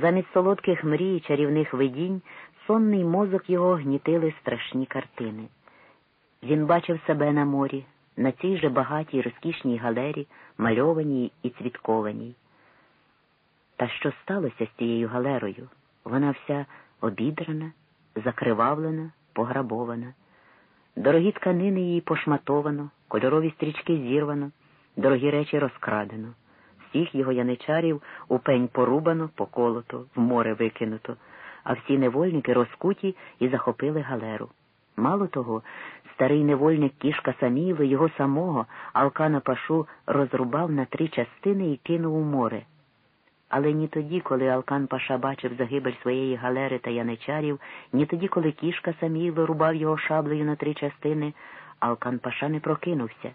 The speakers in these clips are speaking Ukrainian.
Замість солодких мрій, чарівних видінь, сонний мозок його гнітили страшні картини. Він бачив себе на морі, на цій же багатій розкішній галері, мальованій і цвіткованій. Та що сталося з цією галерою? Вона вся обідрана, закривавлена, пограбована. Дорогі тканини її пошматовано, кольорові стрічки зірвано, дорогі речі розкрадено. Всіх його яничарів у пень порубано, поколото, в море викинуто, а всі невольники розкуті і захопили галеру. Мало того, старий невольник кішка Саміли його самого Алкана Пашу розрубав на три частини і кинув у море. Але ні тоді, коли Алкан Паша бачив загибель своєї галери та яничарів, ні тоді, коли кішка Саміло рубав його шаблею на три частини, Алкан Паша не прокинувся.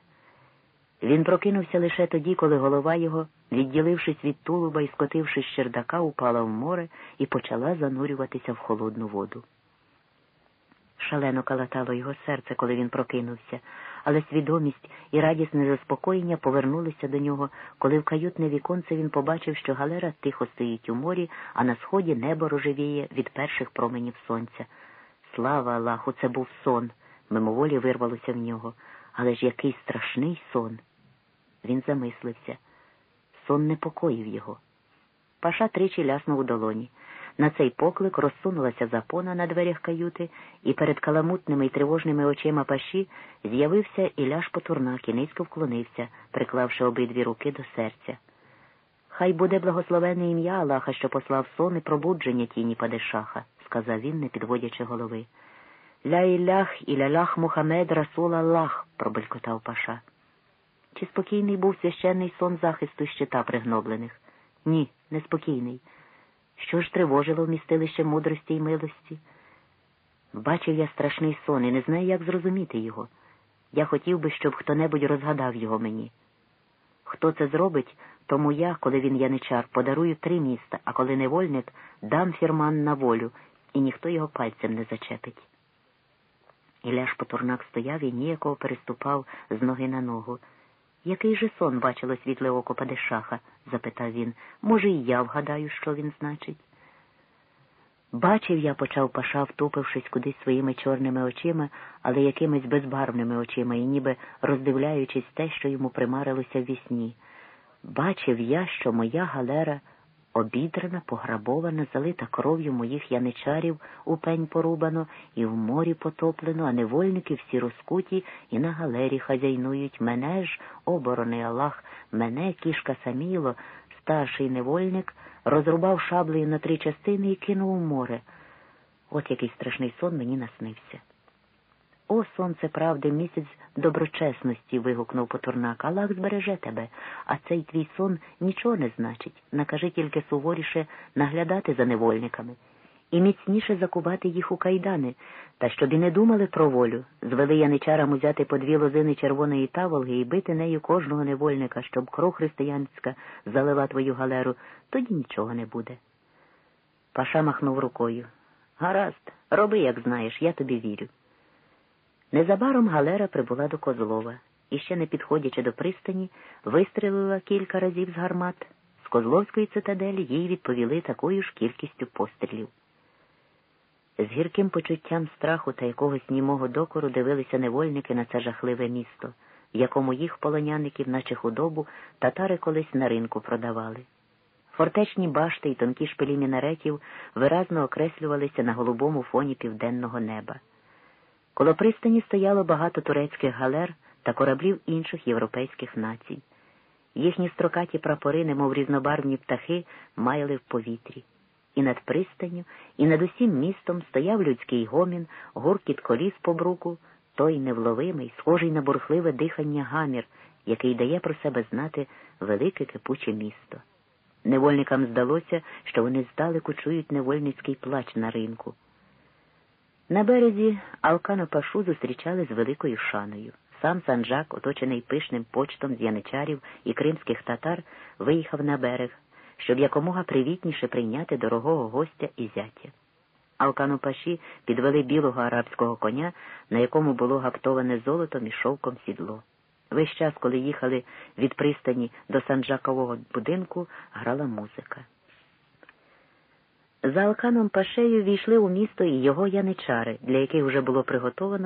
Він прокинувся лише тоді, коли голова його, відділившись від тулуба і скотившись з чердака, упала в море і почала занурюватися в холодну воду. Шалено калатало його серце, коли він прокинувся, але свідомість і радісне заспокоєння повернулися до нього, коли в каютне віконце він побачив, що галера тихо стоїть у морі, а на сході небо рожевіє від перших променів сонця. Слава Аллаху, це був сон, мимоволі вирвалося в нього. Але ж який страшний сон. Він замислився. Сон непокоїв його. Паша тричі ляснув у долоні. На цей поклик розсунулася запона на дверях каюти, і перед каламутними й тривожними очима паші з'явився Іляш Потурнак і низько вклонився, приклавши обидві руки до серця. Хай буде благословене ім'я Аллаха, що послав сон і пробудження тіні Падишаха, сказав він, не підводячи голови. Ля Ілях і лялях Мухамед Расул Аллах, пробелькотав Паша. Чи спокійний був священний сон захисту щита пригноблених? Ні, неспокійний. Що ж тривожило вмістилище мудрості й милості? Бачив я страшний сон і не знаю, як зрозуміти його. Я хотів би, щоб хто-небудь розгадав його мені. Хто це зробить, тому я, коли він яничар, подарую три міста, а коли невольник, дам фірман на волю, і ніхто його пальцем не зачепить. Іляш Потурнак стояв і ніякого переступав з ноги на ногу. Який же сон бачило світле око Падишаха? запитав він. Може, і я вгадаю, що він значить. Бачив я, почав паша, втупившись кудись своїми чорними очима, але якимись безбарвними очима і ніби роздивляючись те, що йому примарилося в вісні. Бачив я, що моя галера обідрана, пограбована, залита кров'ю моїх яничарів у пень порубано і в морі потоплено, а невольники всі розкуті і на галері хазяйнують. Мене ж, оборони Аллах, мене, кішка Саміло, старший невольник, розрубав шаблею на три частини і кинув у море. От який страшний сон мені наснився. О, сонце правди, місяць доброчесності. вигукнув Потурнак. Аллах збереже тебе, а цей твій сон нічого не значить. Накажи тільки суворіше наглядати за невольниками і міцніше закувати їх у кайдани, та щоб і не думали про волю, звели яничарам узяти по дві лозини червоної таволги і бити нею кожного невольника, щоб кров християнська залила твою галеру, тоді нічого не буде. Паша махнув рукою. Гаразд, роби, як знаєш, я тобі вірю. Незабаром галера прибула до Козлова і, ще не підходячи до пристані, вистрілила кілька разів з гармат. З Козловської цитаделі їй відповіли такою ж кількістю пострілів. З гірким почуттям страху та якогось німого докору дивилися невольники на це жахливе місто, в якому їх полоняників, наче худобу, татари колись на ринку продавали. Фортечні башти й тонкі шпилі мінаретів виразно окреслювалися на голубому фоні південного неба. Коло пристані стояло багато турецьких галер та кораблів інших європейських націй. Їхні строкаті прапори, немов різнобарвні птахи, маяли в повітрі. І над пристанню, і над усім містом стояв людський гомін, гуркіт коліс по бруку, той невловимий, схожий на бурхливе дихання гамір, який дає про себе знати велике кипуче місто. Невольникам здалося, що вони здалеку чують невольницький плач на ринку. На березі Алкана Пашу зустрічали з великою шаною. Сам Санджак, оточений пишним почтом з яничарів і кримських татар, виїхав на берег, щоб якомога привітніше прийняти дорогого гостя і зятя. Алкану Паші підвели білого арабського коня, на якому було гаптоване золотом і шовком сідло. Весь час, коли їхали від пристані до Санджакового будинку, грала музика. За Алканом Пашею війшли у місто і його яничари, для яких вже було приготовано